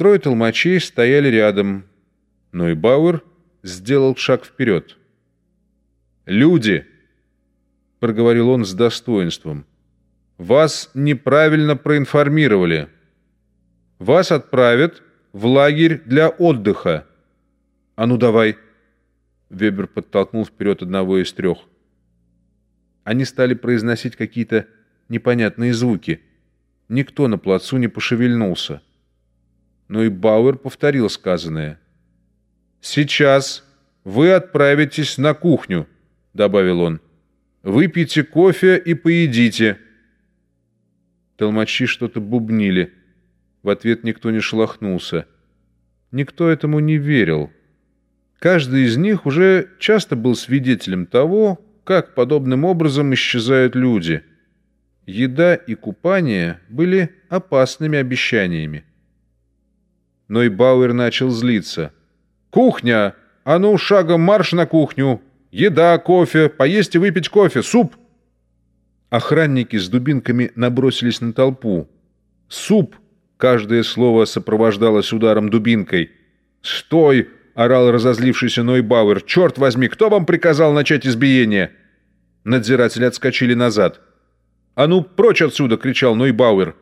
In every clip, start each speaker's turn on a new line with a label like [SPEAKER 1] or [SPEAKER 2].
[SPEAKER 1] Трое толмачей стояли рядом, но и Бауэр сделал шаг вперед. «Люди!» — проговорил он с достоинством. «Вас неправильно проинформировали. Вас отправят в лагерь для отдыха. А ну давай!» Вебер подтолкнул вперед одного из трех. Они стали произносить какие-то непонятные звуки. Никто на плацу не пошевельнулся. Но и Бауэр повторил сказанное. «Сейчас вы отправитесь на кухню», — добавил он. «Выпейте кофе и поедите». Толмачи что-то бубнили. В ответ никто не шелохнулся. Никто этому не верил. Каждый из них уже часто был свидетелем того, как подобным образом исчезают люди. Еда и купание были опасными обещаниями. Но и Бауэр начал злиться. «Кухня! А ну, шагом марш на кухню! Еда, кофе, поесть и выпить кофе, суп!» Охранники с дубинками набросились на толпу. «Суп!» — каждое слово сопровождалось ударом дубинкой. «Стой!» — орал разозлившийся Нойбауэр. «Черт возьми, кто вам приказал начать избиение?» Надзиратели отскочили назад. «А ну, прочь отсюда!» — кричал Нойбауэр.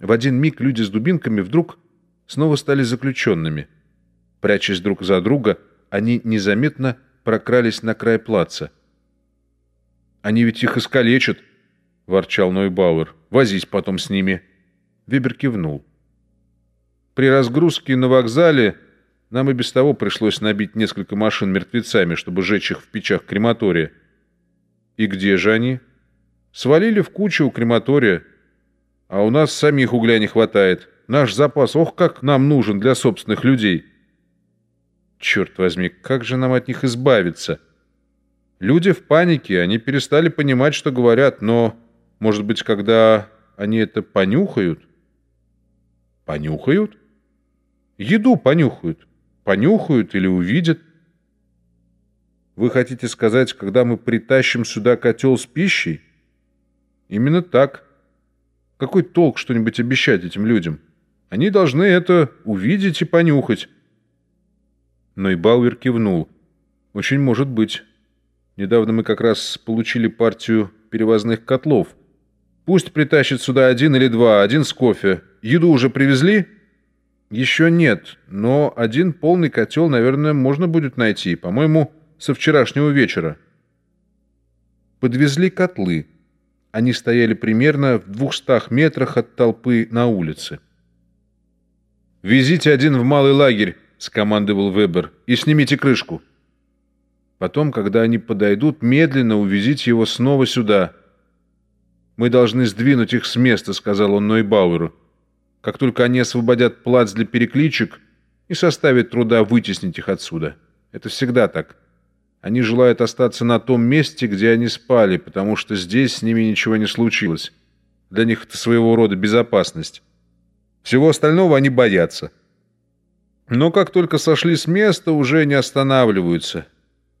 [SPEAKER 1] В один миг люди с дубинками вдруг снова стали заключенными. Прячась друг за друга, они незаметно прокрались на край плаца. «Они ведь их искалечат!» — ворчал Нойбауэр. «Возись потом с ними!» Вебер кивнул. При разгрузке на вокзале нам и без того пришлось набить несколько машин мертвецами, чтобы сжечь их в печах крематория. И где же они? Свалили в кучу у крематория. А у нас самих угля не хватает. Наш запас, ох, как нам нужен для собственных людей. Черт возьми, как же нам от них избавиться? Люди в панике, они перестали понимать, что говорят, но, может быть, когда они это понюхают? Понюхают? Еду понюхают. Понюхают или увидят. Вы хотите сказать, когда мы притащим сюда котел с пищей? Именно так. Какой толк что-нибудь обещать этим людям? Они должны это увидеть и понюхать. Но и Бауэр кивнул. Очень может быть. Недавно мы как раз получили партию перевозных котлов. Пусть притащит сюда один или два, один с кофе. Еду уже привезли? Еще нет, но один полный котел, наверное, можно будет найти. По-моему, со вчерашнего вечера. Подвезли котлы. Они стояли примерно в двухстах метрах от толпы на улице. «Везите один в малый лагерь», — скомандовал Вебер, — «и снимите крышку». Потом, когда они подойдут, медленно увезите его снова сюда. «Мы должны сдвинуть их с места», — сказал он Нойбауэру. «Как только они освободят плац для перекличек и составит труда вытеснить их отсюда. Это всегда так». Они желают остаться на том месте, где они спали, потому что здесь с ними ничего не случилось. Для них это своего рода безопасность. Всего остального они боятся. Но как только сошли с места, уже не останавливаются.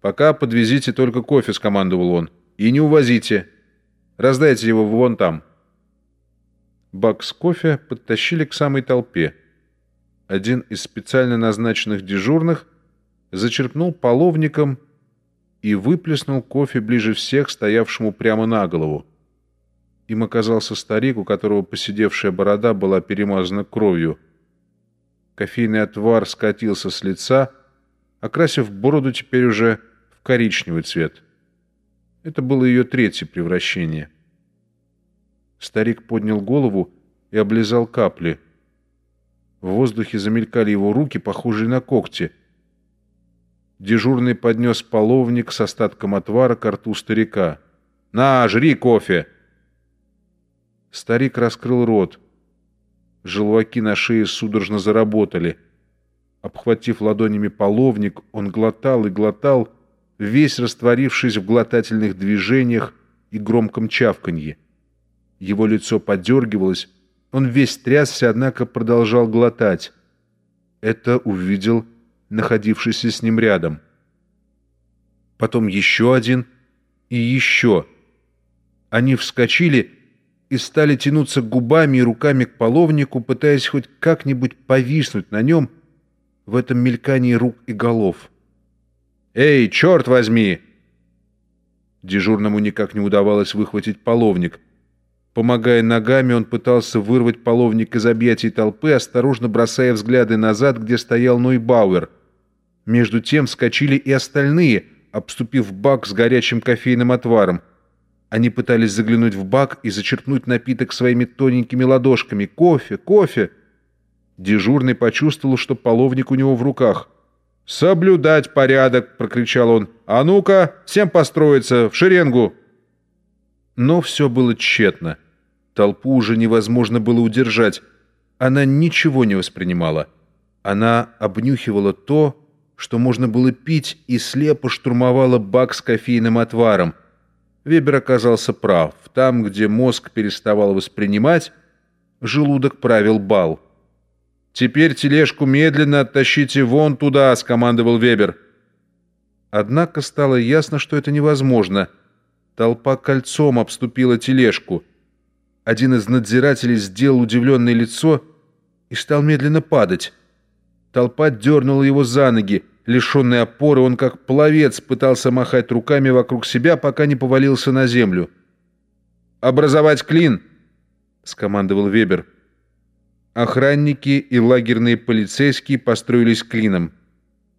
[SPEAKER 1] Пока подвезите только кофе, скомандовал он. И не увозите. Раздайте его вон там. Бак с кофе подтащили к самой толпе. Один из специально назначенных дежурных зачерпнул половником и выплеснул кофе ближе всех, стоявшему прямо на голову. Им оказался старик, у которого посидевшая борода была перемазана кровью. Кофейный отвар скатился с лица, окрасив бороду теперь уже в коричневый цвет. Это было ее третье превращение. Старик поднял голову и облизал капли. В воздухе замелькали его руки, похожие на когти — Дежурный поднес половник с остатком отвара к рту старика. «На, жри кофе!» Старик раскрыл рот. Желваки на шее судорожно заработали. Обхватив ладонями половник, он глотал и глотал, весь растворившись в глотательных движениях и громком чавканье. Его лицо подергивалось, он весь трясся, однако продолжал глотать. Это увидел находившийся с ним рядом. Потом еще один и еще. Они вскочили и стали тянуться губами и руками к половнику, пытаясь хоть как-нибудь повиснуть на нем в этом мелькании рук и голов. «Эй, черт возьми!» Дежурному никак не удавалось выхватить половник. Помогая ногами, он пытался вырвать половник из объятий толпы, осторожно бросая взгляды назад, где стоял Нойбауэр. Между тем вскочили и остальные, обступив бак с горячим кофейным отваром. Они пытались заглянуть в бак и зачерпнуть напиток своими тоненькими ладошками. «Кофе! Кофе!» Дежурный почувствовал, что половник у него в руках. «Соблюдать порядок!» — прокричал он. «А ну-ка, всем построиться, в шеренгу!» Но все было тщетно. Толпу уже невозможно было удержать. Она ничего не воспринимала. Она обнюхивала то, что можно было пить, и слепо штурмовала бак с кофейным отваром. Вебер оказался прав. Там, где мозг переставал воспринимать, желудок правил бал. «Теперь тележку медленно оттащите вон туда», — скомандовал Вебер. Однако стало ясно, что это невозможно. Толпа кольцом обступила тележку. Один из надзирателей сделал удивленное лицо и стал медленно падать. Толпа дернула его за ноги. Лишенный опоры, он как пловец пытался махать руками вокруг себя, пока не повалился на землю. «Образовать клин!» — скомандовал Вебер. Охранники и лагерные полицейские построились клином.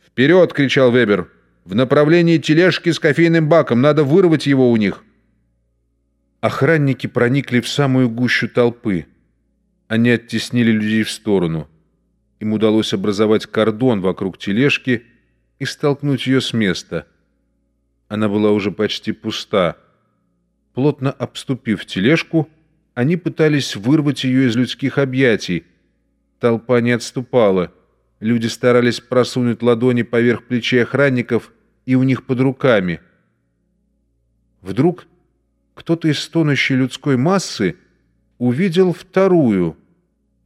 [SPEAKER 1] «Вперед!» — кричал Вебер. «В направлении тележки с кофейным баком. Надо вырвать его у них!» Охранники проникли в самую гущу толпы. Они оттеснили людей в сторону. Им удалось образовать кордон вокруг тележки и столкнуть ее с места. Она была уже почти пуста. Плотно обступив тележку, они пытались вырвать ее из людских объятий. Толпа не отступала. Люди старались просунуть ладони поверх плечей охранников и у них под руками. Вдруг кто-то из стонущей людской массы увидел вторую,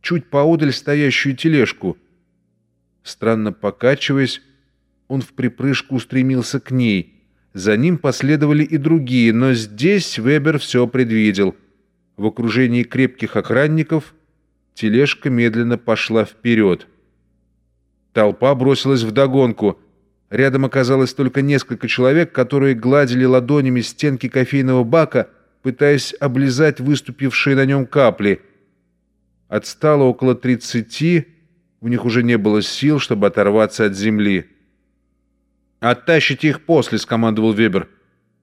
[SPEAKER 1] чуть поодаль стоящую тележку. Странно покачиваясь, он в припрыжку устремился к ней. За ним последовали и другие, но здесь Вебер все предвидел — в окружении крепких охранников тележка медленно пошла вперед. Толпа бросилась вдогонку. Рядом оказалось только несколько человек, которые гладили ладонями стенки кофейного бака, пытаясь облизать выступившие на нем капли. Отстало около тридцати, у них уже не было сил, чтобы оторваться от земли. «Оттащите их после», — скомандовал Вебер.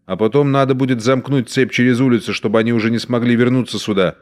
[SPEAKER 1] А потом надо будет замкнуть цепь через улицу, чтобы они уже не смогли вернуться сюда.